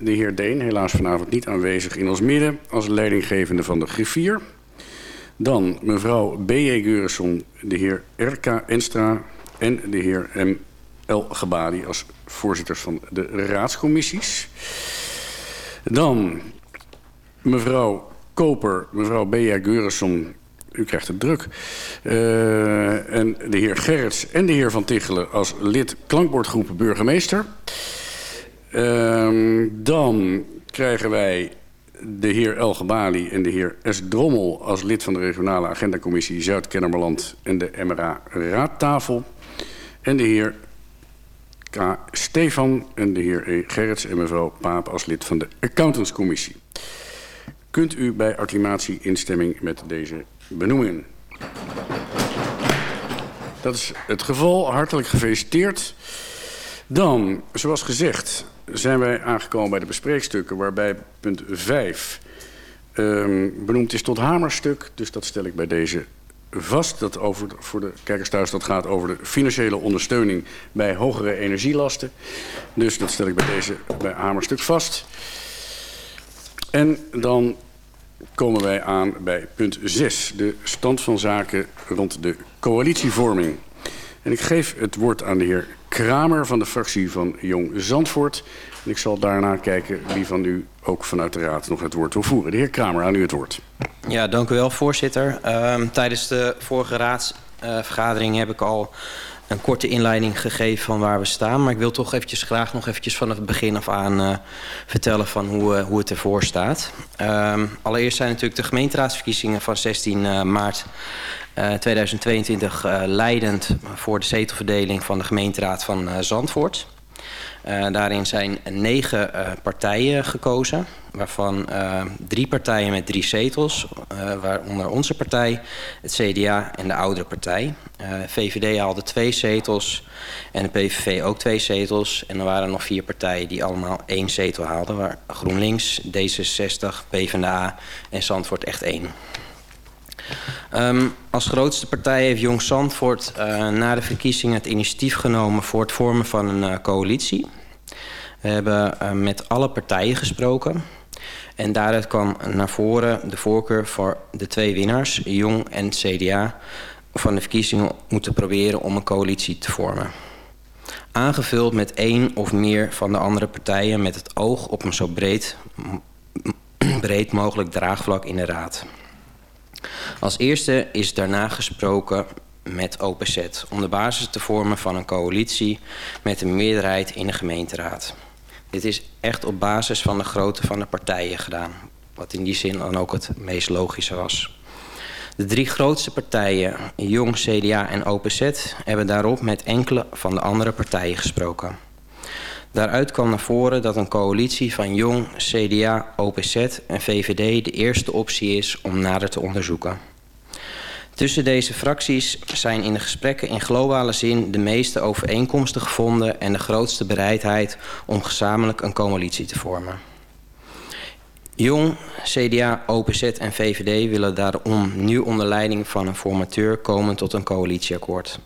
De heer Deen, helaas vanavond niet aanwezig in ons midden... als leidinggevende van de griffier. Dan mevrouw B.J. Geurisson, de heer R.K. Enstra... en de heer M.L. Gebadi als voorzitters van de raadscommissies. Dan mevrouw Koper, mevrouw Bea Geurisson, u krijgt het druk. Uh, en de heer Gerrits en de heer Van Tichelen als lid klankbordgroep burgemeester. Uh, dan krijgen wij de heer El Gebali en de heer S. Drommel als lid van de regionale agendacommissie Zuid-Kennemerland en de MRA Raadtafel. En de heer K. Stefan en de heer E. Gerrits en mevrouw Paap als lid van de accountantscommissie. Kunt u bij acclimatie instemming met deze benoemingen? Dat is het geval. Hartelijk gefeliciteerd. Dan, zoals gezegd, zijn wij aangekomen bij de bespreekstukken... waarbij punt 5 um, benoemd is tot hamerstuk. Dus dat stel ik bij deze vast. Dat over, voor de kijkers thuis dat gaat over de financiële ondersteuning... bij hogere energielasten. Dus dat stel ik bij deze bij hamerstuk vast. En dan komen wij aan bij punt 6. De stand van zaken rond de coalitievorming. En ik geef het woord aan de heer Kramer van de fractie van Jong Zandvoort. En ik zal daarna kijken wie van u ook vanuit de Raad nog het woord wil voeren. De heer Kramer, aan u het woord. Ja, dank u wel, voorzitter. Um, tijdens de vorige raadsvergadering uh, heb ik al een korte inleiding gegeven van waar we staan. Maar ik wil toch eventjes graag nog eventjes vanaf het begin af aan uh, vertellen van hoe, uh, hoe het ervoor staat. Um, allereerst zijn natuurlijk de gemeenteraadsverkiezingen van 16 uh, maart 2022 leidend voor de zetelverdeling van de gemeenteraad van Zandvoort. Uh, daarin zijn negen partijen gekozen, waarvan drie partijen met drie zetels, waaronder onze partij, het CDA en de oudere partij. VVD haalde twee zetels en de PVV ook twee zetels. En er waren nog vier partijen die allemaal één zetel haalden, waar GroenLinks, D66, PvdA en Zandvoort echt één. Um, als grootste partij heeft Jong Zandvoort uh, na de verkiezingen het initiatief genomen voor het vormen van een uh, coalitie. We hebben uh, met alle partijen gesproken. En daaruit kwam naar voren de voorkeur voor de twee winnaars, Jong en CDA, van de verkiezingen moeten proberen om een coalitie te vormen. Aangevuld met één of meer van de andere partijen met het oog op een zo breed, breed mogelijk draagvlak in de raad. Als eerste is daarna gesproken met OPZ om de basis te vormen van een coalitie met een meerderheid in de gemeenteraad. Dit is echt op basis van de grootte van de partijen gedaan, wat in die zin dan ook het meest logische was. De drie grootste partijen, Jong, CDA en OPZ, hebben daarop met enkele van de andere partijen gesproken. Daaruit kwam naar voren dat een coalitie van Jong, CDA, OPZ en VVD de eerste optie is om nader te onderzoeken. Tussen deze fracties zijn in de gesprekken in globale zin de meeste overeenkomsten gevonden en de grootste bereidheid om gezamenlijk een coalitie te vormen. Jong, CDA, OPZ en VVD willen daarom nu onder leiding van een formateur komen tot een coalitieakkoord.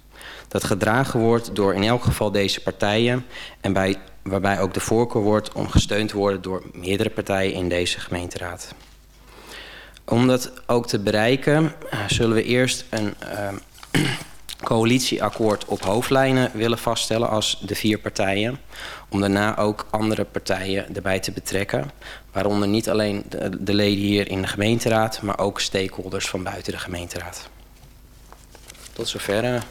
Dat gedragen wordt door in elk geval deze partijen en bij waarbij ook de voorkeur wordt om gesteund te worden door meerdere partijen in deze gemeenteraad. Om dat ook te bereiken uh, zullen we eerst een uh, coalitieakkoord op hoofdlijnen willen vaststellen als de vier partijen. Om daarna ook andere partijen erbij te betrekken. Waaronder niet alleen de, de leden hier in de gemeenteraad, maar ook stakeholders van buiten de gemeenteraad. Tot zover.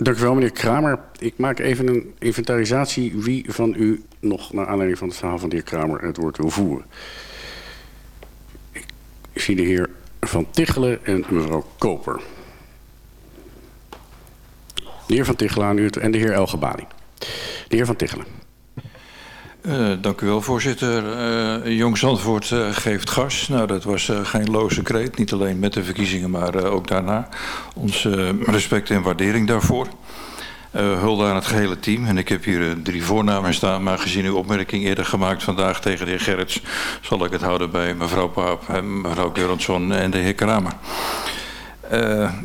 Uh, Dank u wel, meneer Kramer. Ik maak even een inventarisatie wie van u nog naar aanleiding van het verhaal van de heer Kramer het woord wil voeren. Ik zie de heer Van Tichelen en mevrouw Koper. De heer Van Tichelen aan u en de heer Elgebali. De heer Van Tichelen. Uh, dank u wel, voorzitter. Uh, Jong Zandvoort uh, geeft gas. Nou, dat was geen loze kreet. Niet alleen met de verkiezingen, maar ook daarna. Ons respect en waardering daarvoor. hulde aan het gehele team. En ik heb hier drie voornamen staan. Maar gezien uw opmerking eerder gemaakt vandaag tegen de heer Gerrits... zal ik het houden bij mevrouw Paap, mevrouw Geuronsson en de heer Kramer.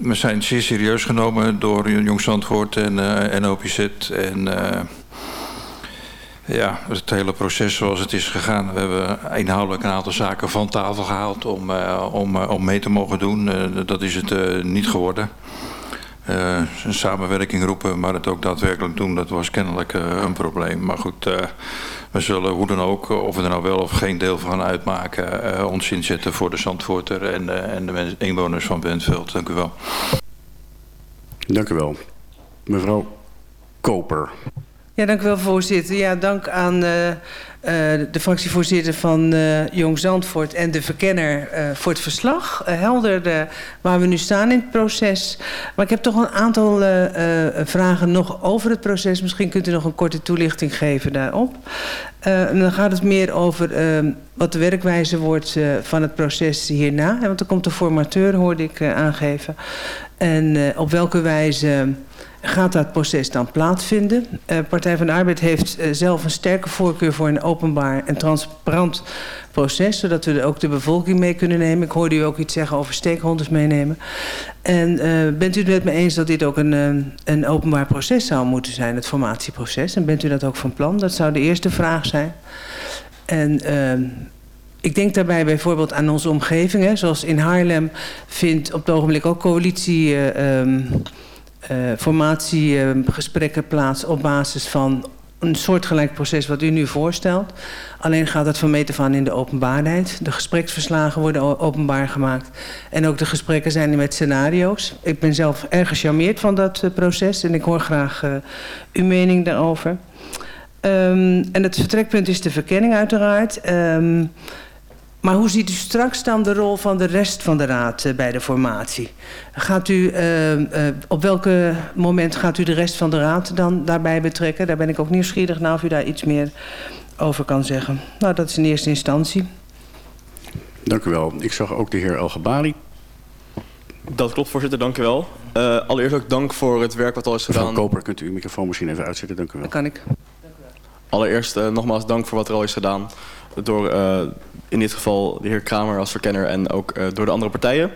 we zijn zeer serieus genomen door Jong Zandvoort en NOPZ en... Ja, het hele proces zoals het is gegaan. We hebben inhoudelijk een aantal zaken van tafel gehaald om, uh, om, uh, om mee te mogen doen. Uh, dat is het niet geworden. een samenwerking roepen, maar het ook daadwerkelijk doen, dat was kennelijk een probleem. Maar goed, we zullen hoe dan ook, of we er nou wel of geen deel van uitmaken, ons inzetten voor de Zandvoorter en, en de inwoners van Bentveld. Dank u wel. Dank u wel. Mevrouw Koper. Ja, dank u wel, voorzitter. Ja, dank aan uh, uh, de fractievoorzitter van uh, Jong Zandvoort en de verkenner voor het verslag. helder waar we nu staan in het proces. Maar ik heb toch een aantal vragen nog over het proces. Misschien kunt u nog een korte toelichting geven daarop. dan gaat het meer over wat de werkwijze wordt van het proces hierna. Want er komt een formateur, hoorde ik aangeven. En op welke wijze gaat dat proces dan plaatsvinden. Uh, Partij van de Arbeid heeft uh, zelf een sterke voorkeur voor een openbaar en transparant proces, zodat we ook de bevolking mee kunnen nemen. Ik hoorde u ook iets zeggen over stakeholders meenemen. En uh, bent u het met me eens dat dit ook een, een openbaar proces zou moeten zijn, het formatieproces? En bent u dat ook van plan? Dat zou de eerste vraag zijn. En ik denk daarbij bijvoorbeeld aan onze omgeving. Hè, zoals in Haarlem vindt op het ogenblik ook coalitie... Uh, formatiegesprekken plaats op basis van een soortgelijk proces wat u nu voorstelt. Alleen gaat het van meter van in de openbaarheid. De gespreksverslagen worden openbaar gemaakt. En ook de gesprekken zijn met scenario's. Ik ben zelf erg gecharmeerd van dat uh, proces en ik hoor graag uh, uw mening daarover. Um, en het vertrekpunt is de verkenning uiteraard. Um, maar hoe ziet u straks dan de rol van de rest van de raad uh, bij de formatie? Gaat u, uh, uh, op welk moment gaat u de rest van de raad dan daarbij betrekken? Daar ben ik ook nieuwsgierig naar of u daar iets meer over kan zeggen. Nou, dat is in eerste instantie. Dank u wel. Ik zag ook de heer Elgebali. Dat klopt, voorzitter. Dank u wel. allereerst ook dank voor het werk wat al is gedaan. Mevrouw Koper, kunt u uw microfoon misschien even uitzetten? Dank u wel. Dat kan ik. Allereerst nogmaals dank voor wat er al is gedaan door uh, in dit geval de heer Kramer als verkenner en ook uh, door de andere partijen.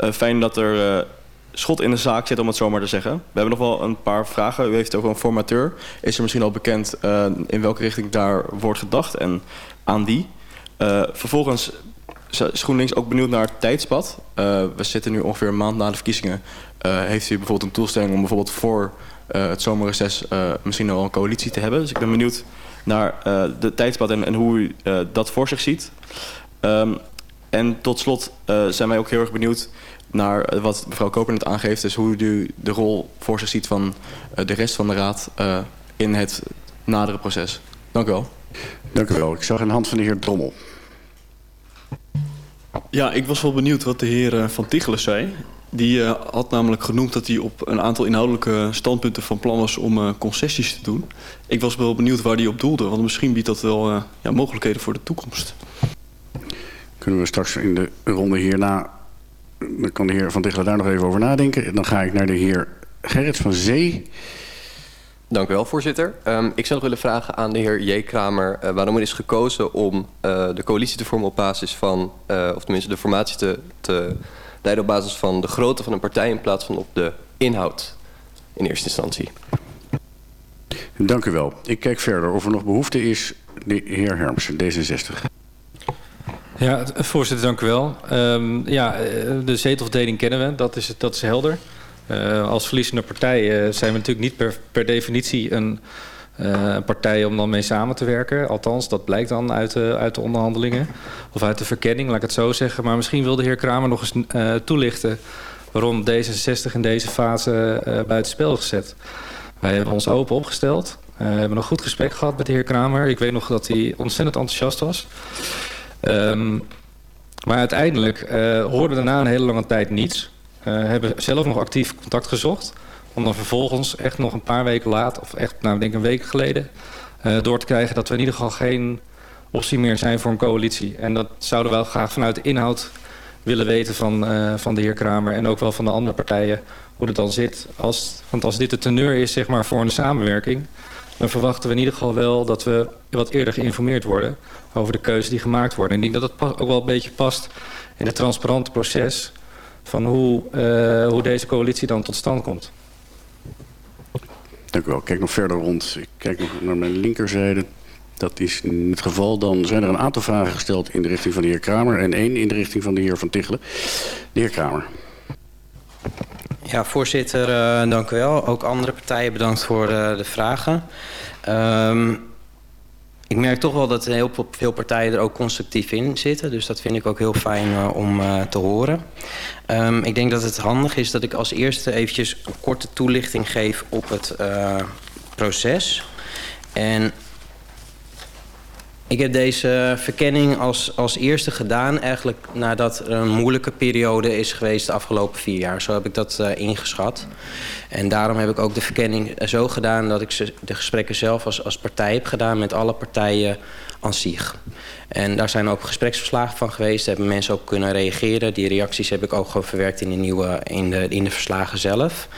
Uh, fijn dat er schot in de zaak zit, om het zo maar te zeggen. We hebben nog wel een paar vragen. U heeft over een formateur. Is er misschien al bekend in welke richting daar wordt gedacht en aan die? vervolgens is GroenLinks ook benieuwd naar het tijdspad. we zitten nu ongeveer een maand na de verkiezingen. heeft u bijvoorbeeld een toestemming om bijvoorbeeld voor het zomerreces misschien al een coalitie te hebben? Dus ik ben benieuwd naar uh, de tijdspad en, en hoe u uh, dat voor zich ziet. Um, en tot slot uh, zijn wij ook heel erg benieuwd naar wat mevrouw Koper net aangeeft. Dus hoe u de rol voor zich ziet van de rest van de raad in het nadere proces. Dank u wel. Dank u wel. Ik zag een hand van de heer Drommel. Ja, ik was wel benieuwd wat de heer Van Tichelen zei. Die uh, had namelijk genoemd dat hij op een aantal inhoudelijke standpunten van plan was om uh, concessies te doen. Ik was wel benieuwd waar hij op doelde, want misschien biedt dat wel uh, ja, mogelijkheden voor de toekomst. Kunnen we straks in de ronde hierna, dan kan de heer Van Tichelen daar nog even over nadenken. Dan ga ik naar de heer Gerrits van Zee. Dank u wel, voorzitter. Um, ik zou nog willen vragen aan de heer J. Kramer... Uh, waarom er is gekozen om uh, de coalitie te vormen op basis van... Uh, of tenminste de formatie te, te leiden op basis van de grootte van een partij in plaats van op de inhoud in eerste instantie. Dank u wel. Ik kijk verder of er nog behoefte is. De heer Hermsen, D66. Ja, voorzitter, dank u wel. Um, ja, de zetelverdeling kennen we, dat is, dat is helder. Uh, als verliezende partij uh, zijn we natuurlijk niet per, per definitie een uh, partij om dan mee samen te werken. Althans, dat blijkt dan uit de, uit de onderhandelingen. Of uit de verkenning, laat ik het zo zeggen. Maar misschien wil de heer Kramer nog eens uh, toelichten... waarom D66 in deze fase uh, buitenspel gezet. Wij hebben ons open opgesteld. we hebben een goed gesprek gehad met de heer Kramer. Ik weet nog dat hij ontzettend enthousiast was. Um, maar uiteindelijk hoorden we daarna een hele lange tijd niets. hebben zelf nog actief contact gezocht... Om dan vervolgens echt nog een paar weken later, of echt nou, denk een week geleden, uh, door te krijgen dat we in ieder geval geen optie meer zijn voor een coalitie. En dat zouden we wel graag vanuit de inhoud willen weten van, uh, van de heer Kramer en ook wel van de andere partijen hoe het dan zit. Als, want als dit de teneur is zeg maar, voor een samenwerking, dan verwachten we in ieder geval wel dat we wat eerder geïnformeerd worden over de keuzes die gemaakt worden. En ik denk dat dat ook wel een beetje past in het transparante proces van hoe, uh, hoe deze coalitie dan tot stand komt. Dank u wel. Kijk nog verder rond. Ik kijk nog naar mijn linkerzijde. Dat is niet het geval. Dan zijn er een aantal vragen gesteld in de richting van de heer Kramer... en één in de richting van de heer Van Tichelen. De heer Kramer. Ja, voorzitter, uh, dank u wel. Ook andere partijen bedankt voor uh, de vragen. Um, ik merk toch wel dat heel veel partijen er ook constructief in zitten. Dus dat vind ik ook heel fijn uh, om uh, te horen. Um, ik denk dat het handig is dat ik als eerste eventjes een korte toelichting geef op het uh, proces. En ik heb deze verkenning als, als eerste gedaan... eigenlijk nadat er een moeilijke periode is geweest de afgelopen vier jaar. Zo heb ik dat uh, ingeschat. En daarom heb ik ook de verkenning zo gedaan... dat ik de gesprekken zelf als, als partij heb gedaan met alle partijen aan zich. En daar zijn ook gespreksverslagen van geweest. Daar hebben mensen ook kunnen reageren. Die reacties heb ik ook gewoon verwerkt in de, nieuwe, in de, in de verslagen zelf.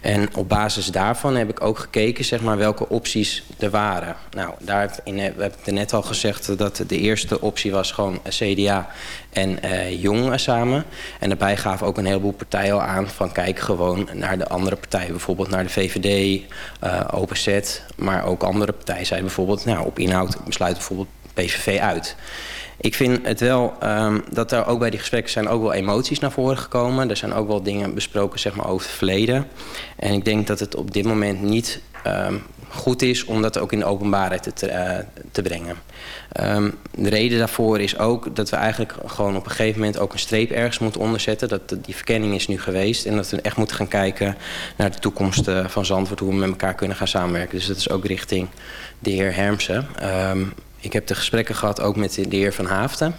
En op basis daarvan heb ik ook gekeken zeg maar, welke opties er waren. Nou, daar in, we hebben het net al gezegd dat de eerste optie was gewoon CDA en uh, Jong samen. En daarbij gaven ook een heleboel partijen al aan van kijk gewoon naar de andere partijen. Bijvoorbeeld naar de VVD, uh, OpenZ. Maar ook andere partijen zeiden bijvoorbeeld nou, op inhoud besluit bijvoorbeeld PVV uit. Ik vind het wel um, dat er ook bij die gesprekken zijn ook wel emoties naar voren gekomen. Er zijn ook wel dingen besproken zeg maar, over het verleden. En ik denk dat het op dit moment niet um, goed is om dat ook in de openbaarheid te, uh, te brengen. Um, de reden daarvoor is ook dat we eigenlijk gewoon op een gegeven moment ook een streep ergens moeten onderzetten. Dat die verkenning is nu geweest en dat we echt moeten gaan kijken naar de toekomst uh, van Zandvoort, hoe we met elkaar kunnen gaan samenwerken. Dus dat is ook richting de heer Hermsen. Ik heb de gesprekken gehad ook met de heer Van Haafden.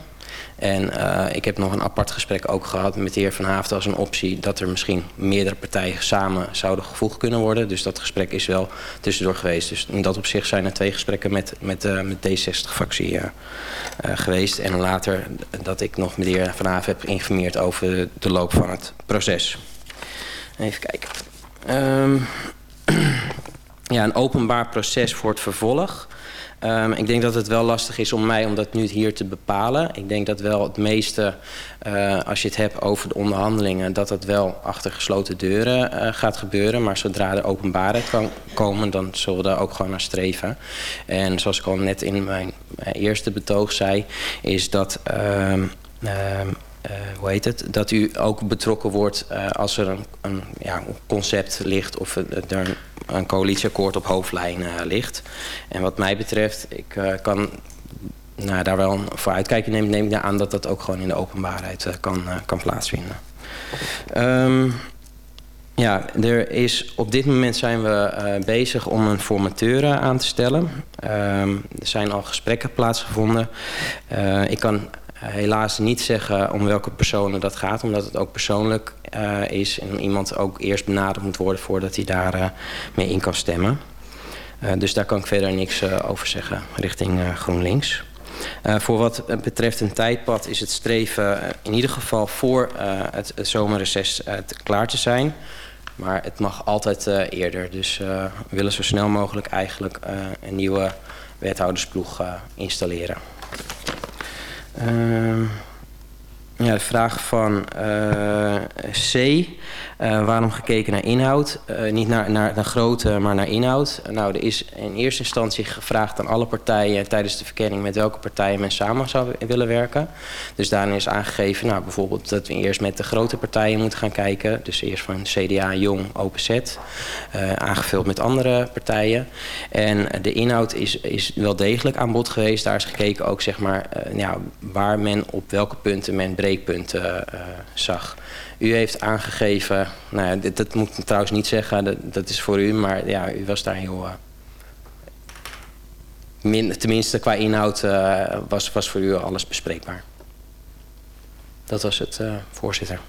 En uh, ik heb nog een apart gesprek ook gehad met de heer Van Haafden als een optie... dat er misschien meerdere partijen samen zouden gevoegd kunnen worden. Dus dat gesprek is wel tussendoor geweest. Dus in dat opzicht zijn er twee gesprekken met, met, uh, met D60-fractie uh, geweest. En later dat ik nog met de heer Van Haafden heb geïnformeerd over de loop van het proces. Even kijken. Um, ja, een openbaar proces voor het vervolg... Um, ik denk dat het wel lastig is om mij om dat nu hier te bepalen. Ik denk dat wel het meeste, uh, als je het hebt over de onderhandelingen... dat het wel achter gesloten deuren uh, gaat gebeuren. Maar zodra er openbaarheid kan komen, dan zullen we daar ook gewoon naar streven. En zoals ik al net in mijn, mijn eerste betoog zei... is dat... Um, um, uh, hoe heet het, dat u ook betrokken wordt uh, als er een, een concept ligt of er een, coalitieakkoord op hoofdlijn uh, ligt. En wat mij betreft, ik kan nou, daar wel voor uitkijken, neem, ik aan dat dat ook gewoon in de openbaarheid kan, kan plaatsvinden. Um, ja, er is, op dit moment zijn we bezig om een formateur aan te stellen. Um, er zijn al gesprekken plaatsgevonden. Ik kan helaas niet zeggen om welke personen dat gaat, omdat het ook persoonlijk uh, is en iemand ook eerst benaderd moet worden voordat hij daar uh, mee in kan stemmen. Dus daar kan ik verder niks over zeggen richting GroenLinks. voor wat betreft een tijdpad is het streven in ieder geval voor het, het zomerreces klaar te zijn. Maar het mag altijd eerder. Dus we willen zo snel mogelijk eigenlijk een nieuwe wethoudersploeg installeren. Uh, ja, de vraag van uh, C. Uh, waarom gekeken naar inhoud? Uh, niet naar, naar, naar grootte, maar naar inhoud. nou, er is in eerste instantie gevraagd aan alle partijen tijdens de verkenning met welke partijen men samen zou willen werken. Dus daarin is aangegeven, nou, bijvoorbeeld dat we eerst met de grote partijen moeten gaan kijken. Dus eerst van CDA, Jong, OpenZ. aangevuld met andere partijen. En de inhoud is, is wel degelijk aan bod geweest. Daar is gekeken ook, zeg maar, ja, waar men op welke punten men breekpunten zag. U heeft aangegeven, nou ja, dit, dat moet ik trouwens niet zeggen, dat, dat, is voor u, maar ja, u was daar heel... Min, tenminste, qua inhoud uh, was, was voor u alles bespreekbaar. Dat was het, uh, voorzitter.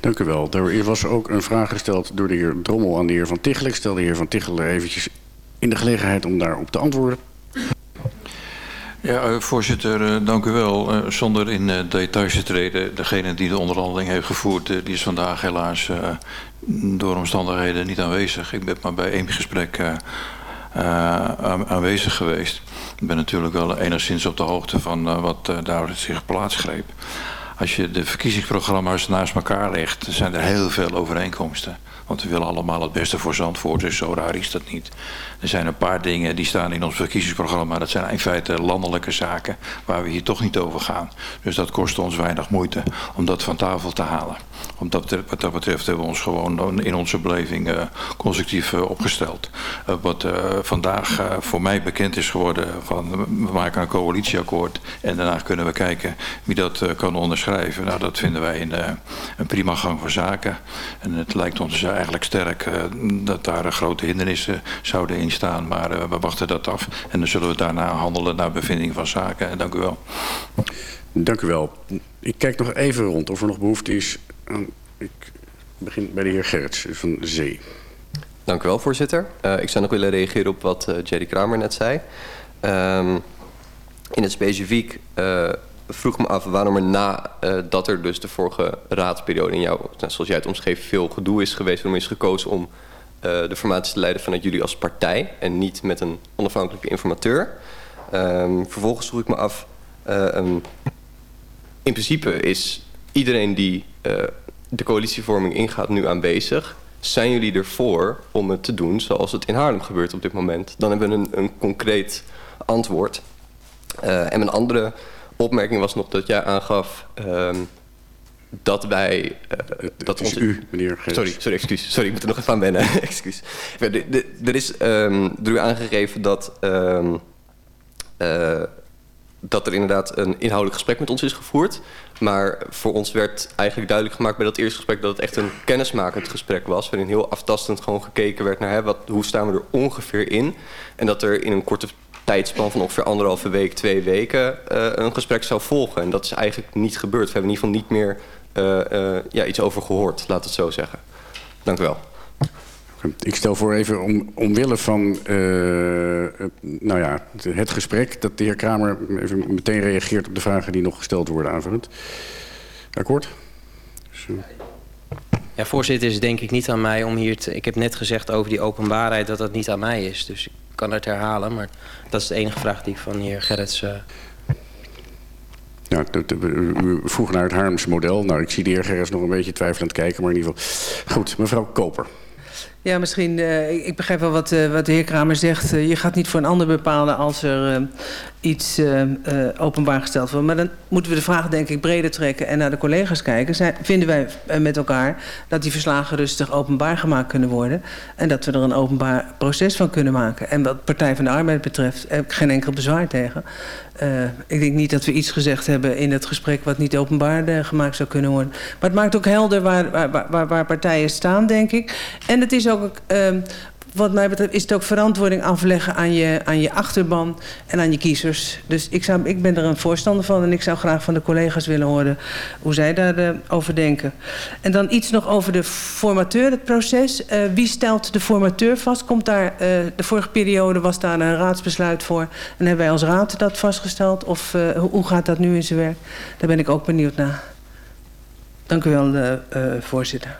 Dank u wel. Er was ook een vraag gesteld door de heer Drommel aan de heer Van Tichelen. Ik stel de heer Van Tichelen eventjes in de gelegenheid om daarop te antwoorden. Ja, uh, voorzitter, uh, dank u wel. Uh, zonder in details te treden, degene die de onderhandeling heeft gevoerd, die is vandaag helaas door omstandigheden niet aanwezig. Ik ben maar bij één gesprek aanwezig geweest. Ik ben natuurlijk wel enigszins op de hoogte van wat daar zich plaatsgreep. Als je de verkiezingsprogramma's naast elkaar legt, zijn er heel veel overeenkomsten. Want we willen allemaal het beste voor Zandvoort, dus zo raar is dat niet. Er zijn een paar dingen die staan in ons verkiezingsprogramma. Dat zijn in feite landelijke zaken waar we hier toch niet over gaan. Dus dat kost ons weinig moeite om dat van tafel te halen. Omdat wat dat betreft hebben we ons gewoon in onze beleving uh, constructief uh, opgesteld. Uh, wat vandaag voor mij bekend is geworden van we maken een coalitieakkoord en daarna kunnen we kijken wie dat kan onderschrijven. Nou dat vinden wij een, een prima gang van zaken. En het lijkt ons eigenlijk sterk dat daar grote hindernissen zouden in staan. Maar we wachten dat af en dan zullen we daarna handelen naar bevinding van zaken. En dank u wel. Dank u wel. Ik kijk nog even rond of er nog behoefte is. Aan, ik begin bij de heer Gerrits van Zee. Dank u wel, voorzitter. Uh, ik zou nog willen reageren op wat uh, Jerry Kramer net zei. Um, in het specifiek uh, vroeg me af waarom er na dat er dus de vorige raadsperiode in jou, nou, zoals jij het omschreef, veel gedoe is geweest, waarom is gekozen om de formatie te leiden vanuit jullie als partij en niet met een onafhankelijke informateur. Um, vervolgens vroeg ik me af, um, in principe is iedereen die uh, de coalitievorming ingaat nu aanwezig. Zijn jullie ervoor om het te doen zoals het in Haarlem gebeurt op dit moment? Dan hebben we een, een concreet antwoord. En mijn andere opmerking was nog dat jij aangaf uh, dat wij... Uh, het, dat onze... u, meneer. Sorry, sorry, excuus. Sorry, ik moet er nog even aan wennen. excuus. Er is um, door u aangegeven dat... Um, dat er inderdaad een inhoudelijk gesprek met ons is gevoerd. Maar voor ons werd eigenlijk duidelijk gemaakt bij dat eerste gesprek... dat het echt een kennismakend gesprek was... waarin heel aftastend gewoon gekeken werd naar... Hè, wat, hoe staan we er ongeveer in. En dat er in een korte tijdspan van ongeveer anderhalve week, twee weken... Uh, een gesprek zou volgen. En dat is eigenlijk niet gebeurd. We hebben in ieder geval niet meer ja, iets over gehoord, laat het zo zeggen. Dank u wel. Ik stel voor even om, omwille van uh, het, nou ja, het gesprek... dat de heer Kramer even meteen reageert op de vragen die nog gesteld worden aanvullend. Akkoord? Zo. Ja, voorzitter, is denk ik niet aan mij om hier te... Ik heb net gezegd over die openbaarheid dat dat niet aan mij is. Dus ik kan het herhalen, maar dat is de enige vraag die ik van de heer Gerrits... Uh... Ja, u vroeg naar het Haarlemse model. Nou, ik zie de heer Gerrits nog een beetje twijfelend kijken, maar in ieder geval... Goed, mevrouw Koper. Ja, misschien, uh, ik begrijp wel wat, uh, wat de heer Kramer zegt. Uh, je gaat niet voor een ander bepalen als er iets openbaar gesteld wordt. Maar dan moeten we de vraag denk ik breder trekken en naar de collega's kijken. Vinden wij met elkaar dat die verslagen rustig openbaar gemaakt kunnen worden. En dat we er een openbaar proces van kunnen maken. En wat Partij van de Arbeid betreft heb ik geen enkel bezwaar tegen. Ik denk niet dat we iets gezegd hebben in het gesprek... wat niet openbaar gemaakt zou kunnen worden. Maar het maakt ook helder waar, waar, waar, waar partijen staan, denk ik. En het is ook... Uh, wat mij betreft is het ook verantwoording afleggen aan je, aan je achterban en aan je kiezers. Dus ik, zou, ik ben er een voorstander van en ik zou graag van de collega's willen horen hoe zij daarover over denken. En dan iets nog over de formateur, het proces. Uh, wie stelt de formateur vast? Komt daar, uh, de vorige periode was daar een raadsbesluit voor en hebben wij als raad dat vastgesteld? Of uh, hoe gaat dat nu in zijn werk? Daar ben ik ook benieuwd naar. Dank u wel, voorzitter.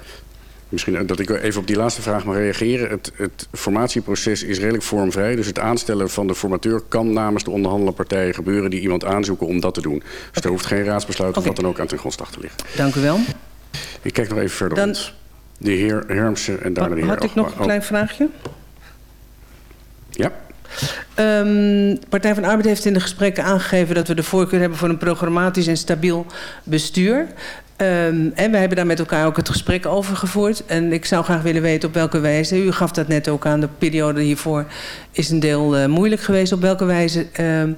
Misschien dat ik even op die laatste vraag mag reageren. Het, het, formatieproces is redelijk vormvrij. Dus het aanstellen van de formateur kan namens de onderhandelende partijen gebeuren... die iemand aanzoeken om dat te doen. Dus okay. er hoeft geen raadsbesluit okay. of wat dan ook aan ten grondslag te liggen. Dank u wel. Ik kijk nog even verder dan, rond. De heer Hermsen en daarna de heer Had ik nog een klein vraagje? Ja. Um, Partij van de Arbeid heeft in de gesprekken aangegeven dat we de voorkeur hebben voor een programmatisch en stabiel bestuur. En we hebben daar met elkaar ook het gesprek over gevoerd. En ik zou graag willen weten op welke wijze... u gaf dat net ook aan, de periode hiervoor is een deel uh, moeilijk geweest. Op welke wijze um,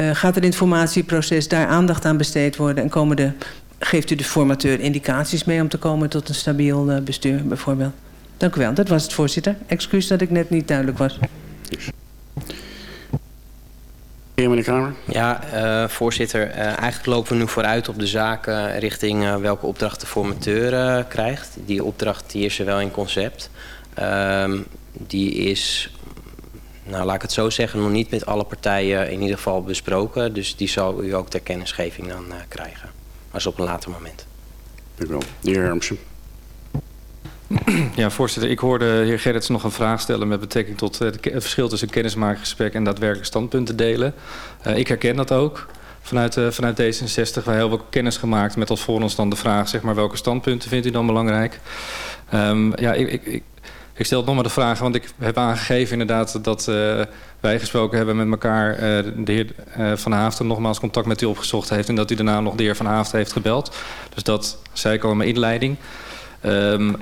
uh, gaat het informatieproces daar aandacht aan besteed worden... en komen de, geeft u de formateur indicaties mee om te komen tot een stabiel uh, bestuur bijvoorbeeld? Dank u wel, dat was het voorzitter. Excuus dat ik net niet duidelijk was. Heer meneer Kramer? Ja, uh, voorzitter. Uh, eigenlijk lopen we nu vooruit op de zaak uh, richting welke opdracht de formateur krijgt. Die opdracht die is er wel in concept. Uh, die is, nou laat ik het zo zeggen, nog niet met alle partijen in ieder geval besproken. Dus die zal u ook ter kennisgeving dan krijgen. Maar is op een later moment. Dank u wel. De heer Hermsen. Ja, voorzitter. Ik hoorde de heer Gerrits nog een vraag stellen met betrekking tot het verschil tussen kennismakingsgesprek en daadwerkelijk standpunten delen. Uh, ik herken dat ook. vanuit, uh, vanuit D66. Wij hebben ook kennis gemaakt met als voor ons dan de vraag... Zeg maar, welke standpunten vindt u dan belangrijk? Um, ja, ik, ik, ik, stel nog maar de vraag, want ik heb aangegeven inderdaad... dat wij gesproken hebben met elkaar. De heer Van Haafden nogmaals contact met u opgezocht heeft... en dat u daarna nog de heer Van Haafden heeft gebeld. Dus dat zei ik al in mijn inleiding. Um,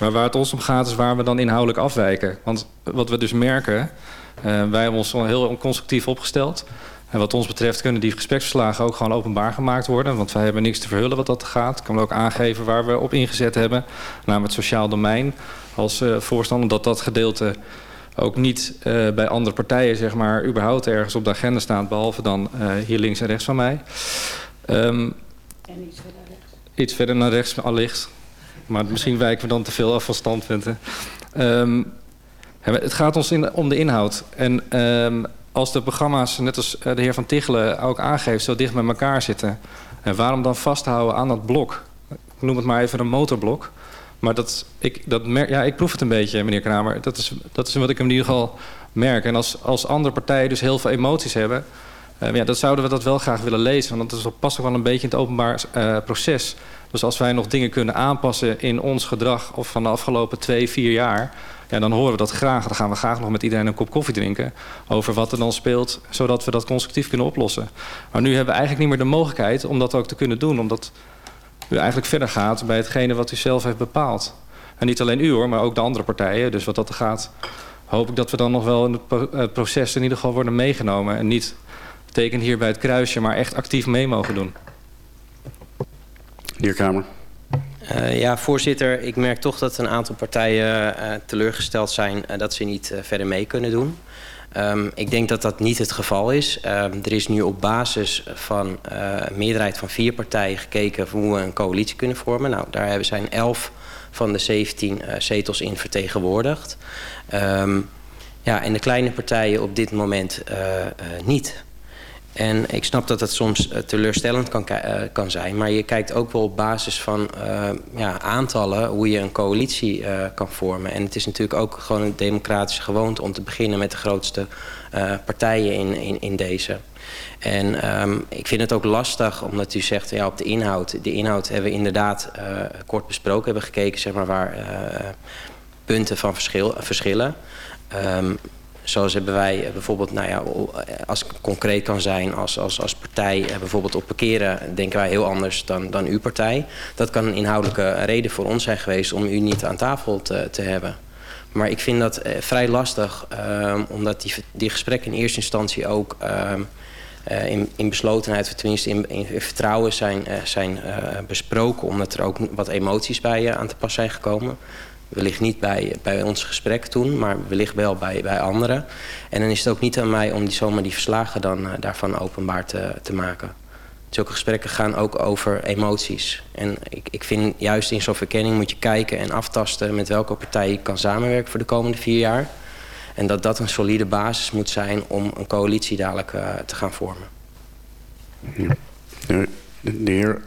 maar waar het ons om gaat is waar we dan inhoudelijk afwijken. Want wat we dus merken... wij hebben ons heel constructief opgesteld... En wat ons betreft kunnen die gespreksverslagen ook gewoon openbaar gemaakt worden. Want wij hebben niks te verhullen wat dat gaat. Ik kan ook aangeven waar we op ingezet hebben. Namelijk het sociaal domein als uh, voorstander. Dat dat gedeelte ook niet uh, bij andere partijen zeg maar überhaupt ergens op de agenda staat. Behalve dan uh, hier links en rechts van mij. Um, en iets verder rechts. Iets verder naar rechts allicht. Maar misschien wijken we dan te veel af van standpunten. Um, het gaat ons in, om de inhoud. En um, als de programma's, net als de heer Van Tichelen ook aangeeft... zo dicht met elkaar zitten... en waarom dan vasthouden aan dat blok? Ik noem het maar even een motorblok. Maar dat, ik, dat merk, ja, ik proef het een beetje, meneer Kramer. Dat is, dat is wat ik in ieder geval merk. En als, als andere partijen dus heel veel emoties hebben... Uh, ja, dan zouden we dat wel graag willen lezen. Want dat is, past ook wel een beetje in het openbaar uh, proces. Dus als wij nog dingen kunnen aanpassen in ons gedrag... of van de afgelopen twee, vier jaar... Ja, dan horen we dat graag. Dan gaan we graag nog met iedereen een kop koffie drinken... over wat er dan speelt, zodat we dat constructief kunnen oplossen. Maar nu hebben we eigenlijk niet meer de mogelijkheid om dat ook te kunnen doen... omdat u eigenlijk verder gaat bij hetgene wat u zelf heeft bepaald. En niet alleen u hoor, maar ook de andere partijen. Dus wat dat gaat, hoop ik dat we dan nog wel in het proces in ieder geval worden meegenomen. En niet teken hier bij het kruisje, maar echt actief mee mogen doen. De. Uh, ja, voorzitter, ik merk toch dat een aantal partijen uh, teleurgesteld zijn uh, dat ze niet verder mee kunnen doen. Um, ik denk dat dat niet het geval is. Um, er is nu op basis van een meerderheid van vier partijen gekeken hoe we een coalitie kunnen vormen. Nou, daar zijn elf van de 17 zetels in vertegenwoordigd. Um, ja, en de kleine partijen op dit moment niet. En ik snap dat dat soms uh, teleurstellend kan, uh, kan zijn. Maar je kijkt ook wel op basis van uh, ja, aantallen hoe je een coalitie kan vormen. En het is natuurlijk ook gewoon een democratische gewoonte om te beginnen met de grootste partijen in, in, in deze. En um, ik vind het ook lastig omdat u zegt ja, op de inhoud. De inhoud hebben we inderdaad kort besproken. Hebben gekeken zeg maar, waar punten van verschil, verschillen. Um, Zoals hebben wij eh, bijvoorbeeld, nou ja, als ik concreet kan zijn als, als, als partij, eh, bijvoorbeeld op parkeren, denken wij heel anders dan, dan uw partij. Dat kan een inhoudelijke reden voor ons zijn geweest om u niet aan tafel te, te hebben. Maar ik vind dat vrij lastig, uh, omdat die, die gesprekken in eerste instantie ook uh, in, in beslotenheid, of tenminste in, in vertrouwen zijn, zijn besproken. Omdat er ook wat emoties bij aan te pas zijn gekomen. Wellicht niet bij, bij ons gesprek toen, maar wellicht wel bij, bij anderen. En dan is het ook niet aan mij om die, zomaar die verslagen dan, uh, daarvan openbaar te, te maken. Zulke gesprekken gaan ook over emoties. En ik, ik vind juist in zo'n verkenning moet je kijken en aftasten... met welke partij je kan samenwerken voor de komende vier jaar. En dat dat een solide basis moet zijn om een coalitie dadelijk uh, te gaan vormen. De, de heer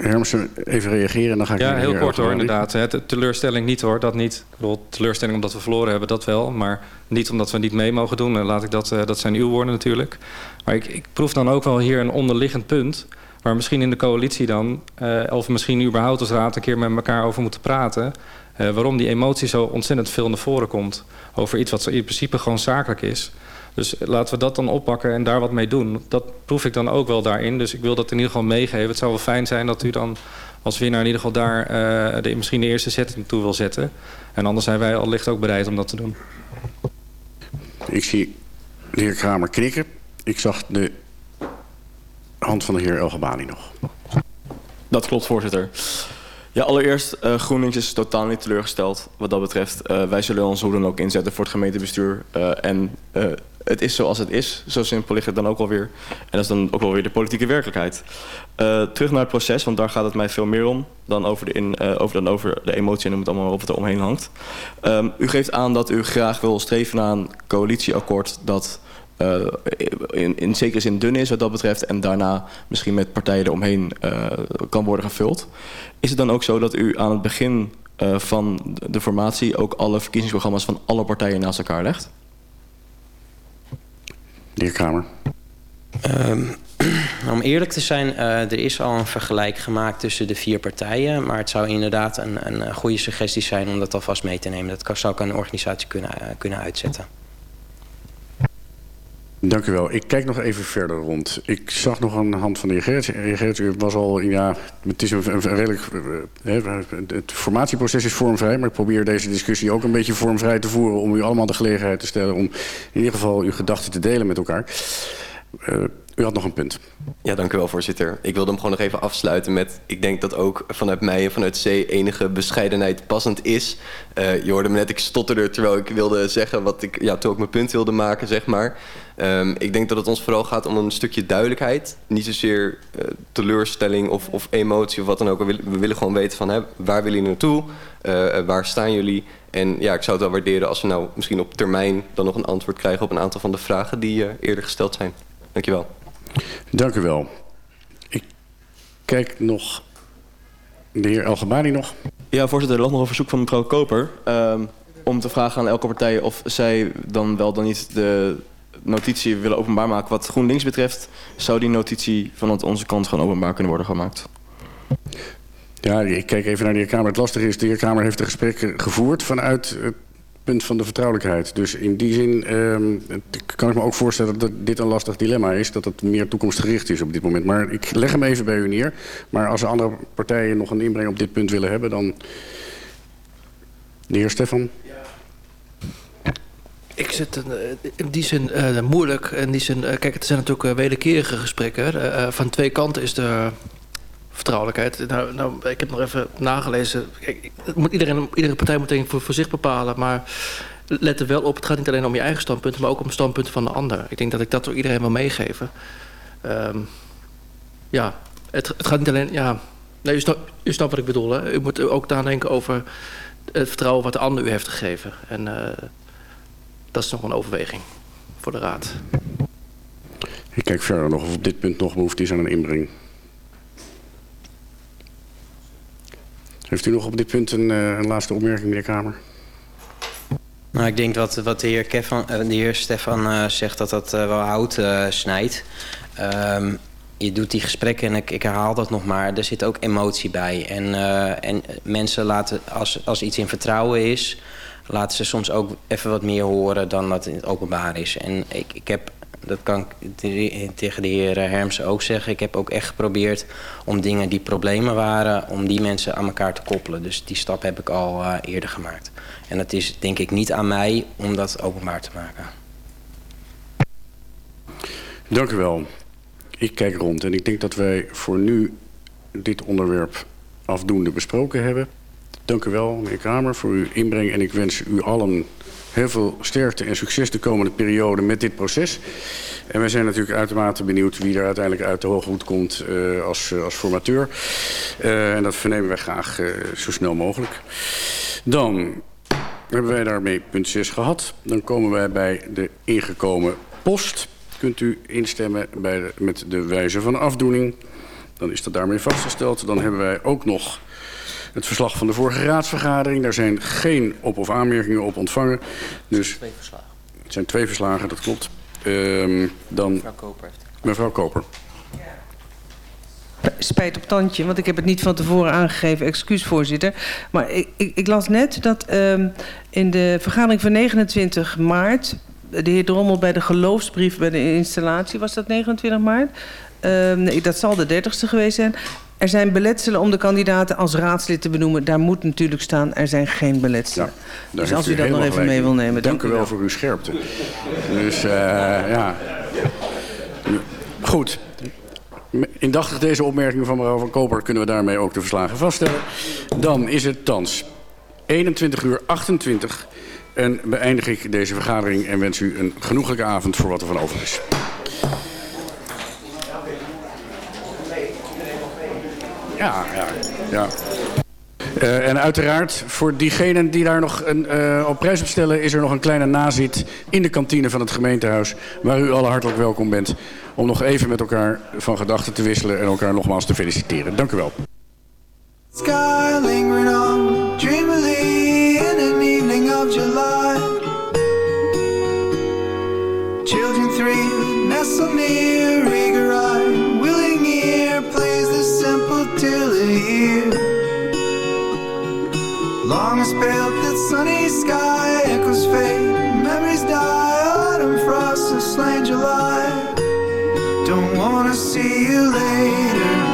Hermsen, even reageren dan ga ik Ja, heel kort hoor, inderdaad. Het, teleurstelling niet hoor, dat niet. Ik bedoel, teleurstelling omdat we verloren hebben, dat wel. Maar niet omdat we niet mee mogen doen. Laat ik dat, uh, dat zijn uw woorden natuurlijk. Maar ik, ik proef dan ook wel hier een onderliggend punt... waar misschien in de coalitie dan... Uh, of misschien überhaupt als raad een keer met elkaar over moeten praten... Uh, waarom die emotie zo ontzettend veel naar voren komt... over iets wat in principe gewoon zakelijk is... Dus laten we dat dan oppakken en daar wat mee doen. Dat proef ik dan ook wel daarin. Dus ik wil dat in ieder geval meegeven. Het zou wel fijn zijn dat u dan als winnaar in ieder geval daar uh, de, misschien de eerste zet toe wil zetten. En anders zijn wij allicht ook bereid om dat te doen. Ik zie de heer Kramer knikken. Ik zag de hand van de heer Elgebani nog. Dat klopt, voorzitter. Ja, allereerst, uh, GroenLinks is totaal niet teleurgesteld wat dat betreft. Uh, wij zullen ons hoe dan ook inzetten voor het gemeentebestuur. Uh, en het is zoals het is. Zo simpel ligt het dan ook alweer. En dat is dan ook wel weer de politieke werkelijkheid. Uh, terug naar het proces, want daar gaat het mij veel meer om dan over de, in, uh, over, dan over de emotie en noem het allemaal op wat omheen hangt. Um, u geeft aan dat u graag wil streven naar een coalitieakkoord dat uh, in, in zekere zin dun is wat dat betreft en daarna misschien met partijen eromheen kan worden gevuld. Is het dan ook zo dat u aan het begin van de formatie ook alle verkiezingsprogramma's van alle partijen naast elkaar legt? De heer Kramer. Um, om eerlijk te zijn, uh, er is al een vergelijk gemaakt tussen de vier partijen. Maar het zou inderdaad een, een goede suggestie zijn om dat alvast mee te nemen. Dat zou ik aan de organisatie kunnen, uh, kunnen uitzetten. Dank u wel. Ik kijk nog even verder rond. Ik zag nog aan de hand van de heer Gerrits. U was al, ja, het is een, redelijk, uh, het formatieproces is vormvrij, maar ik probeer deze discussie ook een beetje vormvrij te voeren om u allemaal de gelegenheid te stellen om in ieder geval uw gedachten te delen met elkaar. Uh, u had nog een punt. Ja, dank u wel, voorzitter. Ik wilde hem gewoon nog even afsluiten met... ik denk dat ook vanuit mij en vanuit C enige bescheidenheid passend is. Uh, je hoorde me net, ik stotterde terwijl ik wilde zeggen... wat ik ja, toen ook mijn punt wilde maken, zeg maar. Um, ik denk dat het ons vooral gaat om een stukje duidelijkheid. Niet zozeer uh, teleurstelling of, of emotie of wat dan ook. We willen, gewoon weten van hè, waar willen jullie naartoe? Waar staan jullie? En ja, ik zou het wel waarderen als we nou misschien op termijn... dan nog een antwoord krijgen op een aantal van de vragen die eerder gesteld zijn. Dankjewel. Dank u wel. Ik kijk nog... De heer Elgebani nog. Ja, voorzitter. Er lag nog een verzoek van mevrouw Koper... Um, om te vragen aan elke partij of zij dan wel dan niet de notitie willen openbaar maken. Wat GroenLinks betreft zou die notitie van onze kant gewoon openbaar kunnen worden gemaakt. Ja, ik kijk even naar de heer Kamer. Het lastige is, de heer Kamer heeft de gesprekken gevoerd vanuit het punt van de vertrouwelijkheid. Dus in die zin um, kan ik me ook voorstellen dat dit een lastig dilemma is. Dat het meer toekomstgericht is op dit moment. Maar ik leg hem even bij u neer. Maar als er andere partijen nog een inbreng op dit punt willen hebben, dan... De heer Stefan. Ik zit het in die zin uh, moeilijk. In die zin, uh, kijk, het zijn natuurlijk uh, wederkerige gesprekken. van twee kanten is de vertrouwelijkheid. Nou, nou, ik heb nog even nagelezen. Kijk, moet iedereen, iedere partij moet voor, voor zich bepalen. Maar let er wel op, het gaat niet alleen om je eigen standpunten... maar ook om standpunten van de ander. Ik denk dat ik dat door iedereen wil meegeven. Um, ja, het, het, gaat niet alleen... Ja, nee, u, snapt, u snapt wat ik bedoel. Hè? U moet ook nadenken over het vertrouwen wat de ander u heeft gegeven. En uh, dat is nog een overweging voor de Raad. Ik kijk verder nog of op dit punt nog behoefte is aan een inbreng. Heeft u nog op dit punt een, uh, een laatste opmerking, meneer Kamer? Nou, ik denk dat wat de heer, uh, de heer Stefan uh, zegt, dat dat wel hout snijdt. Um, je doet die gesprekken en ik, ik, herhaal dat nog maar. Er zit ook emotie bij. En, en mensen laten, als, als iets in vertrouwen is... laten ze soms ook even wat meer horen dan dat het openbaar is. En ik, ik heb dat kan ik tegen de heer Hermsen ook zeggen. Ik heb ook echt geprobeerd om dingen die problemen waren... om die mensen aan elkaar te koppelen. Dus die stap heb ik al uh, eerder gemaakt. En het is denk ik niet aan mij om dat openbaar te maken. Dank u wel. Ik kijk rond en ik denk dat wij voor nu dit onderwerp afdoende besproken hebben. Dank u wel, meneer Kramer, voor uw inbreng. En ik wens u allen heel veel sterkte en succes de komende periode met dit proces. En wij zijn natuurlijk uitermate benieuwd wie er uiteindelijk uit de hoge komt uh, als, uh, als formateur. Uh, en dat vernemen wij graag zo snel mogelijk. Dan hebben wij daarmee punt 6 gehad. Dan komen wij bij de ingekomen post. Kunt u instemmen bij met de wijze van afdoening. Dan is dat daarmee vastgesteld. Dan hebben wij ook nog het verslag van de vorige raadsvergadering. Daar zijn geen op- of aanmerkingen op ontvangen. Dus twee verslagen. Het zijn twee verslagen, dat klopt. Um, dan mevrouw Koper. Heeft mevrouw Koper. Spijt op tandje, want ik heb het niet van tevoren aangegeven. Excuus, voorzitter. Maar ik, ik, ik las net dat um, in de vergadering van 29 maart... de heer Drommel bij de geloofsbrief bij de installatie... was dat 29 maart? Um, nee, dat zal de 30ste geweest zijn. Er zijn beletselen om de kandidaten als raadslid te benoemen. Daar moet natuurlijk staan, er zijn geen beletselen. Ja, dus als u, u dat nog even gelijk. mee wil nemen. Dank, dank u wel, voor uw scherpte. Dus uh, ja. Goed. Indachtig deze opmerking van mevrouw Van Koper... kunnen we daarmee ook de verslagen vaststellen. Dan is het thans 21 uur 28... En beëindig ik deze vergadering en wens u een genoeglijke avond voor wat er van over is. Ja, ja, ja. Uh, en uiteraard, voor diegenen die daar nog een, uh, op prijs op stellen... is er nog een kleine nazit in de kantine van het gemeentehuis... waar u alle hartelijk welkom bent... om nog even met elkaar van gedachten te wisselen... en elkaar nogmaals te feliciteren. Dank u wel. Sky lingering on, dreamily in an evening of July Children three nestle near, paled, that sunny sky echoes fade. Memories die, autumn frost has slain July. Don't wanna see you later.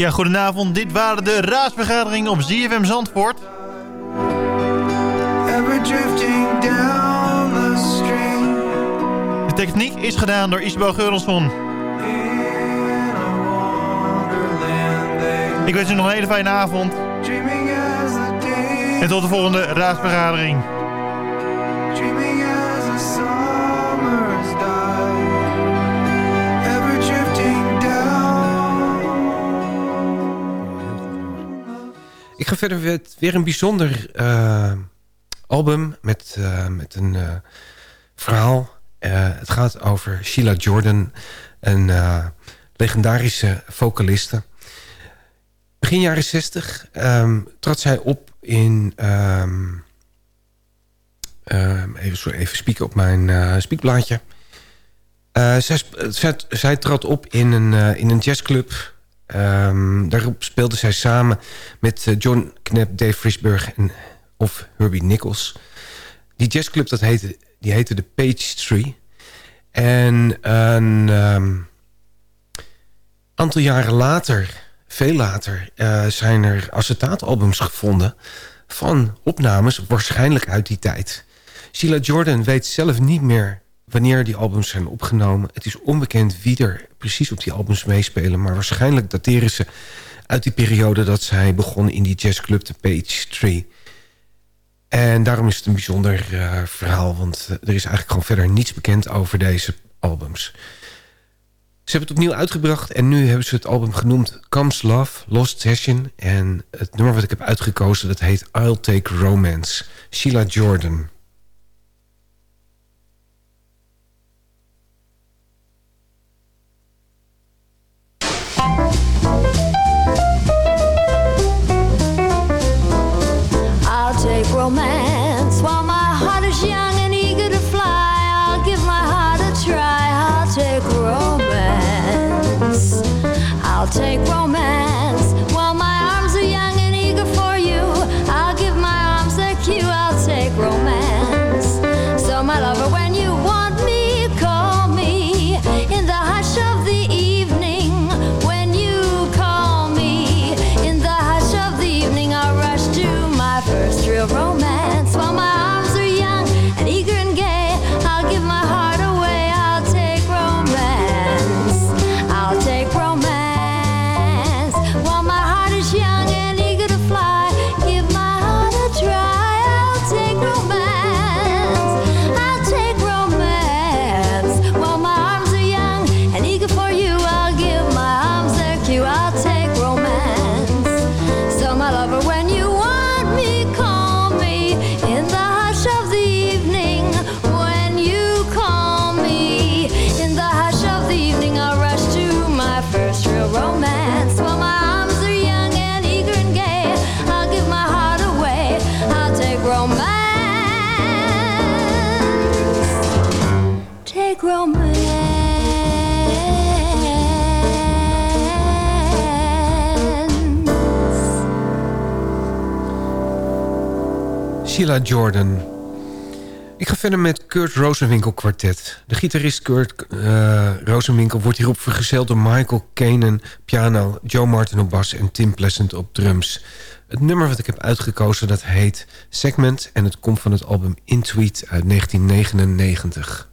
Ja, goedenavond. Dit waren de raadsvergaderingen op ZFM Zandvoort. De techniek is gedaan door Isabel Geurelsson. Ik wens u nog een hele fijne avond. En tot de volgende raadsvergadering. Ga verder weer een bijzonder eh, album met, eh, met een eh, verhaal. Het gaat over Sheila Jordan, een legendarische vocaliste. Begin jaren 60 ehm, trad zij op in... ehm, ehm, even, sorry, even spieken op mijn spiekblaadje. Zij, zij, trad op in een, in een jazzclub. Ehm, daarop speelde zij samen met eh, John Knapp, Dave Frisberg en, of Herbie Nichols. Die jazzclub dat heette, die heette de Page. En een ehm, aantal jaren later, veel later... eh, zijn er acetaatalbums gevonden van opnames waarschijnlijk uit die tijd. Sheila Jordan weet zelf niet meer wanneer die albums zijn opgenomen. Het is onbekend wie er precies op die albums meespelen... maar waarschijnlijk dateren ze uit die periode dat zij begon in die jazzclub de Page Tree. En daarom is het een bijzonder eh, verhaal... want eh, er is eigenlijk gewoon verder niets bekend over deze albums. Ze hebben het opnieuw uitgebracht en nu hebben ze het album genoemd Comes Love, Lost Session. En het nummer wat ik heb uitgekozen dat heet I'll Take Romance, Sheila Jordan. Jordan. Ik ga verder met Kurt Rosenwinkel kwartet. De gitarist Kurt uh, Rosenwinkel wordt hierop vergezeld door Michael Kanen piano... Joe Martin op bas en Tim Pleasant op drums. Het nummer wat ik heb uitgekozen dat heet Segment... en het komt van het album Intweet uit 1999.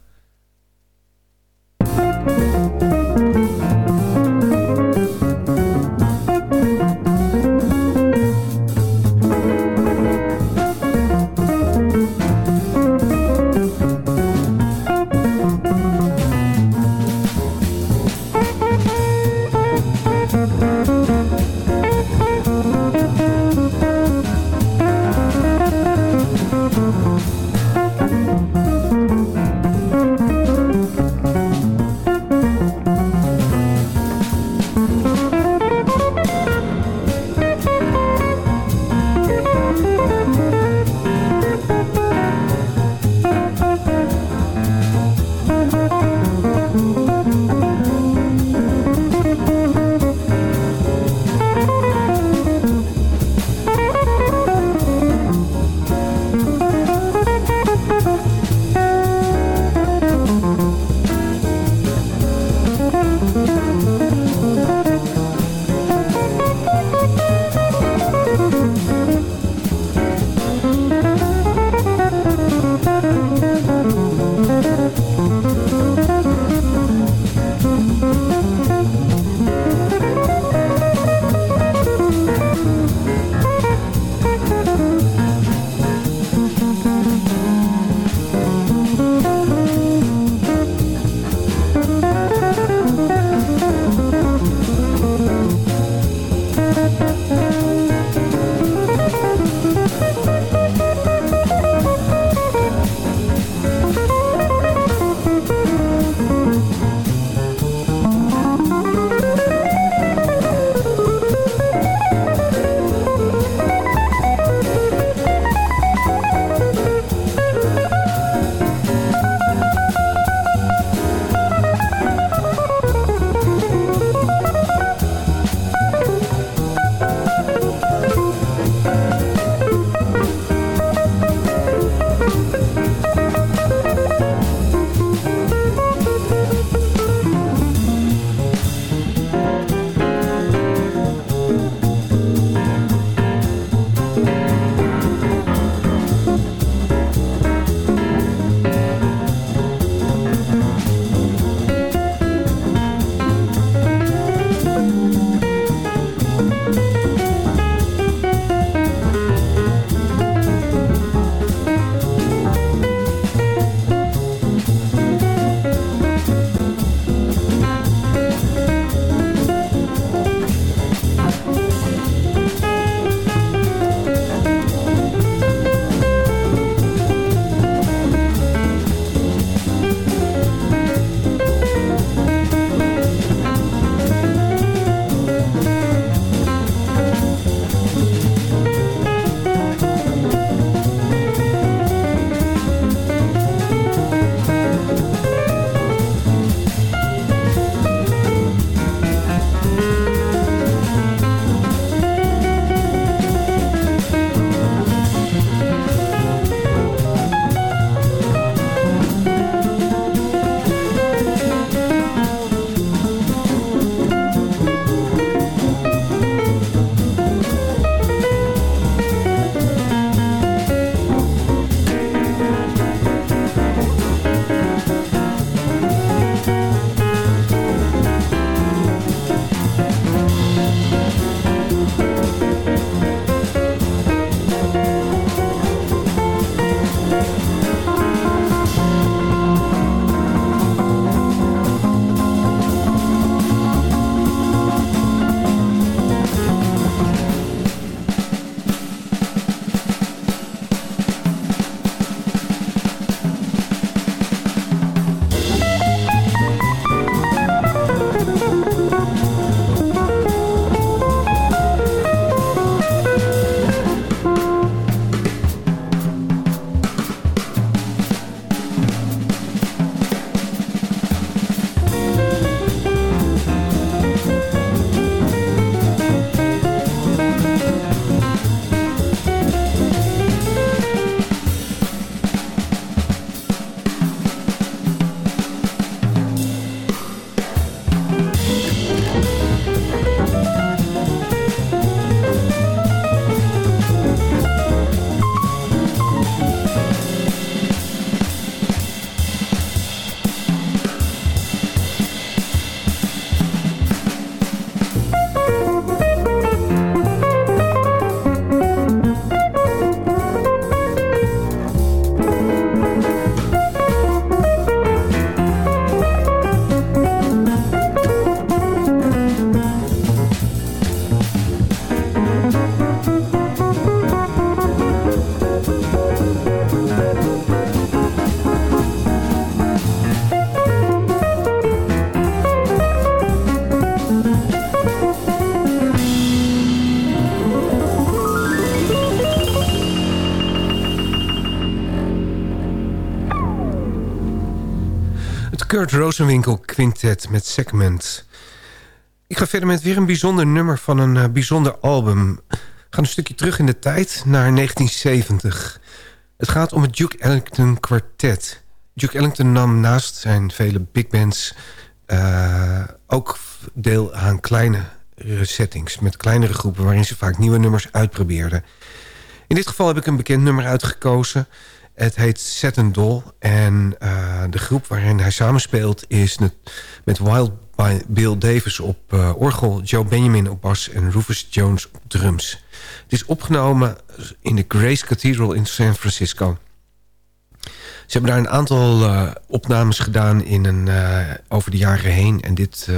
Kurt Rosenwinkel Quintet met Segment. Ik ga verder met weer een bijzonder nummer van een uh, bijzonder album. We gaan een stukje terug in de tijd naar 1970. Het gaat om het Duke Ellington Quartet. Duke Ellington nam naast zijn vele big bands... Uh, ook deel aan kleine settings... met kleinere groepen waarin ze vaak nieuwe nummers uitprobeerden. In dit geval heb ik een bekend nummer uitgekozen... Het heet Set Doll. En uh, de groep waarin hij samenspeelt is met Wild Bill Davis op uh, orgel... Joe Benjamin op bas en Rufus Jones op drums. Het is opgenomen in de Grace Cathedral in San Francisco. Ze hebben daar een aantal uh, opnames gedaan in een, over de jaren heen. En dit,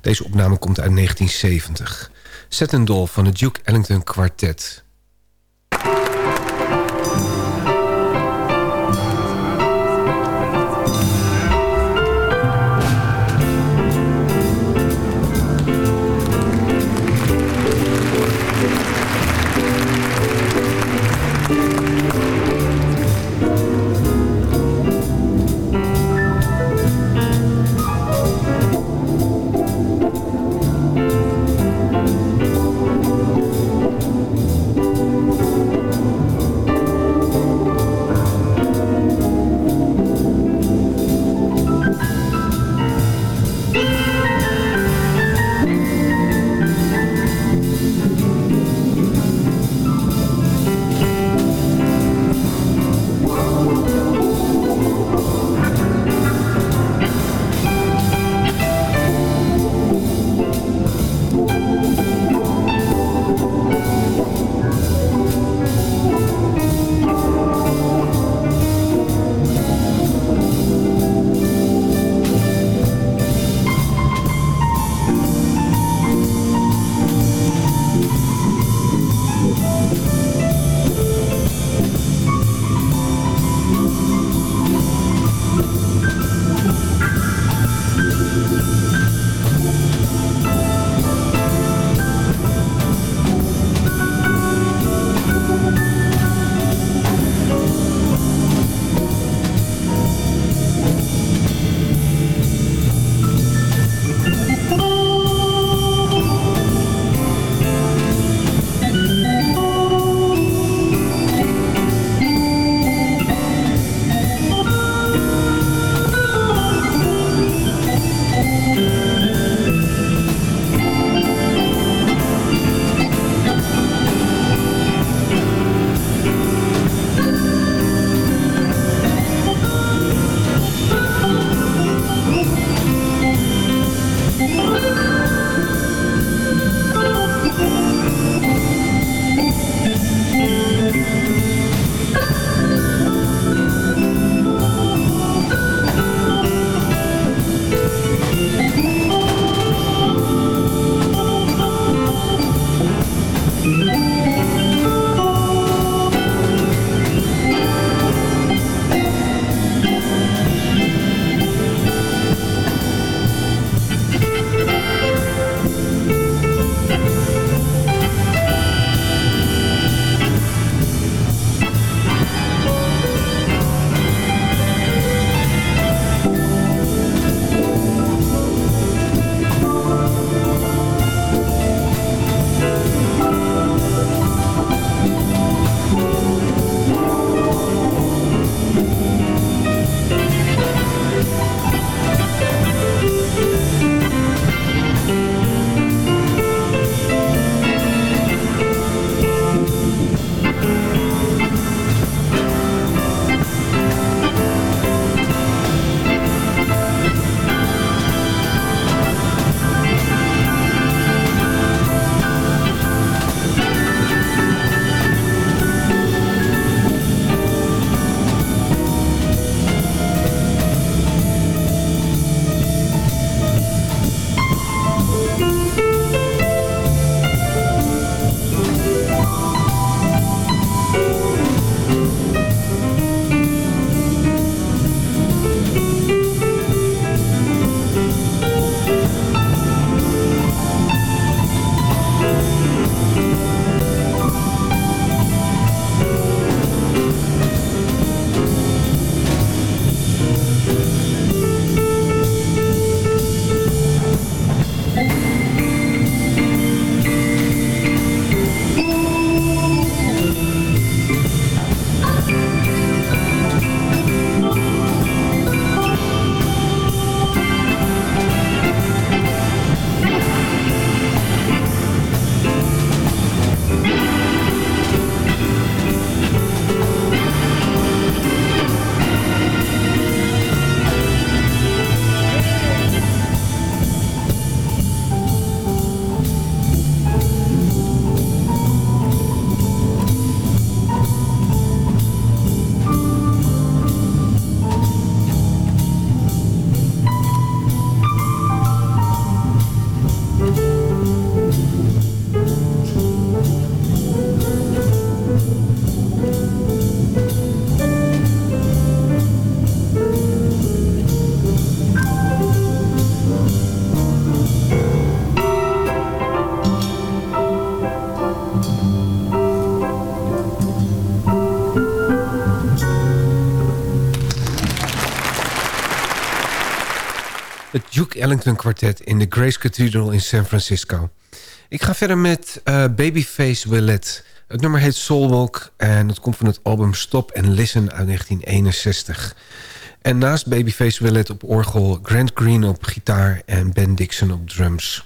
deze opname komt uit 1970. Set Doll van het Duke Ellington Quartet... Ellington Quartet in de Grace Cathedral in San Francisco. Ik ga verder met uh, Babyface Willette. Het nummer heet Soulwalk en het komt van het album Stop and Listen uit 1961. En naast Babyface Willette op orgel... Grant Green op gitaar en Ben Dixon op drums.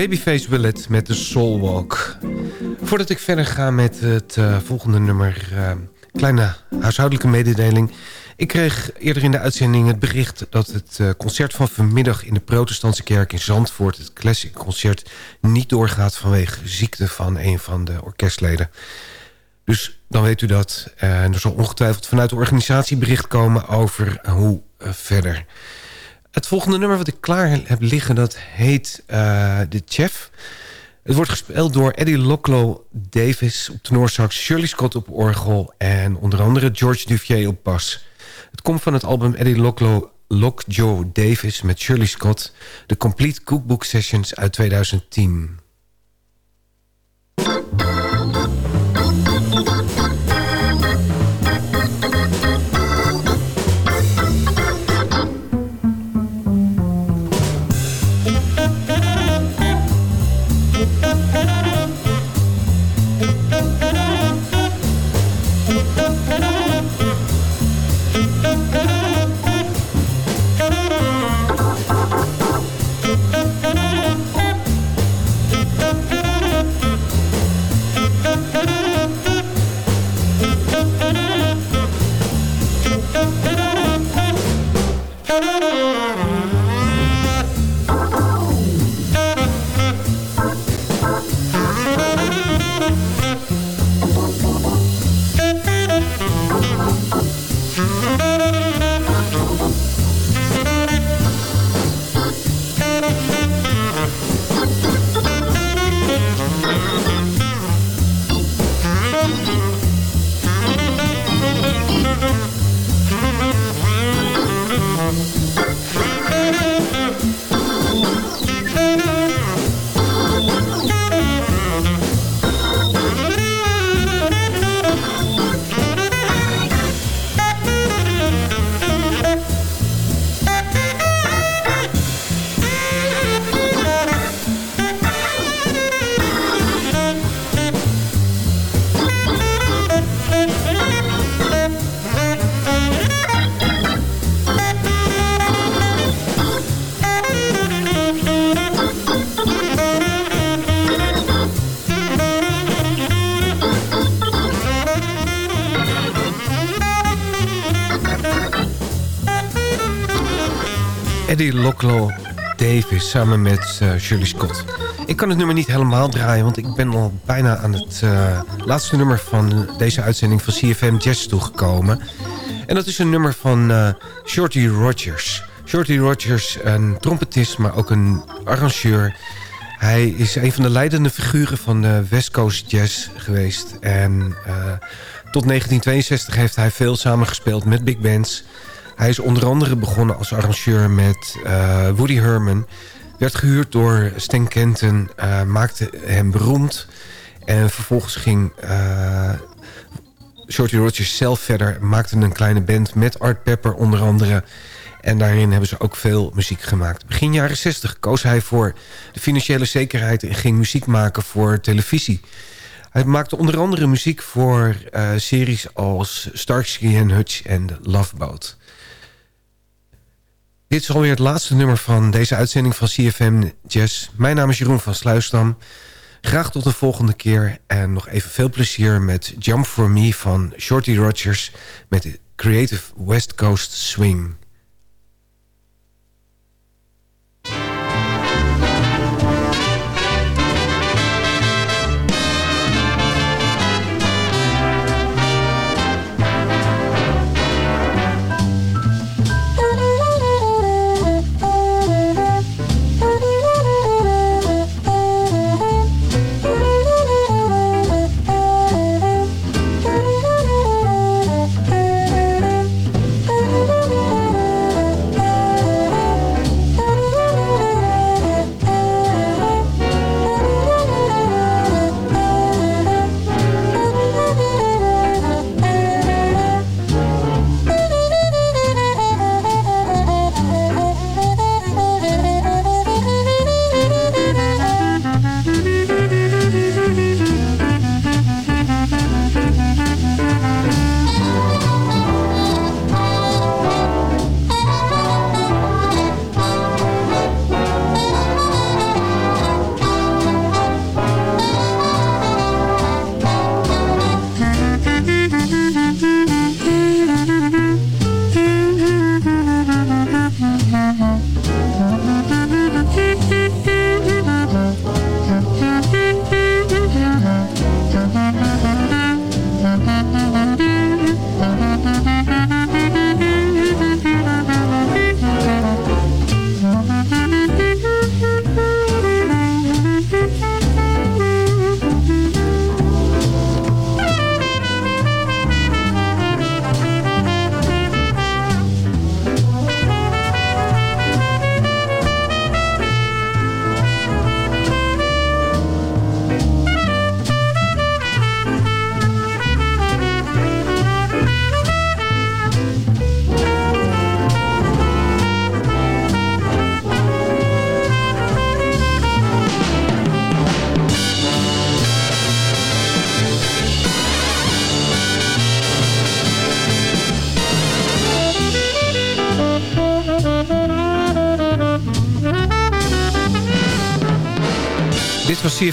Babyface Willet met de Soul Walk. Voordat ik verder ga met het uh, volgende nummer... Uh, kleine huishoudelijke mededeling. Ik kreeg eerder in de uitzending het bericht... dat het uh, concert van vanmiddag in de protestantse kerk in Zandvoort... het Classic Concert niet doorgaat vanwege ziekte van een van de orkestleden. Dus dan weet u dat. En er zal ongetwijfeld vanuit de organisatie bericht komen over hoe verder... Het volgende nummer wat ik klaar heb liggen, dat heet uh, The Chef. Het wordt gespeeld door Eddie Locklow Davis op tenorsax... Shirley Scott op orgel en onder andere George Duvier op bas. Het komt van het album Eddie Locklow Lock Joe Davis met Shirley Scott... The Complete Cookbook Sessions uit 2010. Locklow Davis samen met uh, Shirley Scott. Ik kan het nummer niet helemaal draaien, want ik ben al bijna aan het uh, laatste nummer van deze uitzending van CFM Jazz toegekomen. En dat is een nummer van uh, Shorty Rogers. Shorty Rogers, een trompetist, maar ook een arrangeur. Hij is een van de leidende figuren van de West Coast Jazz geweest. En tot 1962 heeft hij veel samengespeeld met big bands... Hij is onder andere begonnen als arrangeur met uh, Woody Herman. Werd gehuurd door Stan Kenton, uh, maakte hem beroemd. En vervolgens ging uh, Shorty Rogers zelf verder. Maakte een kleine band met Art Pepper onder andere. En daarin hebben ze ook veel muziek gemaakt. Begin jaren 60 koos hij voor de financiële zekerheid... en ging muziek maken voor televisie. Hij maakte onder andere muziek voor series als Starsky Hutch en Love Boat. Dit is alweer het laatste nummer van deze uitzending van CFM Jazz. Mijn naam is Jeroen van Sluisdam. Graag tot de volgende keer en nog even veel plezier met Jump For Me van Shorty Rogers... met de Creative West Coast Swing.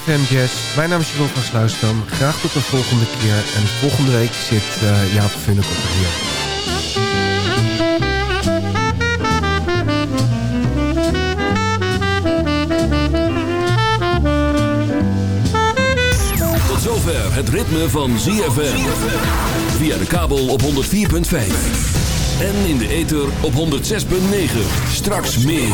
CFM Jazz. Mijn naam is Jeroen van Sluisdam. Graag tot een volgende keer. En volgende week zit uh, Jaap Funnek op de hier. Tot zover het ritme van ZFM. Via de kabel op 104.5. En in de ether op 106.9. Straks meer.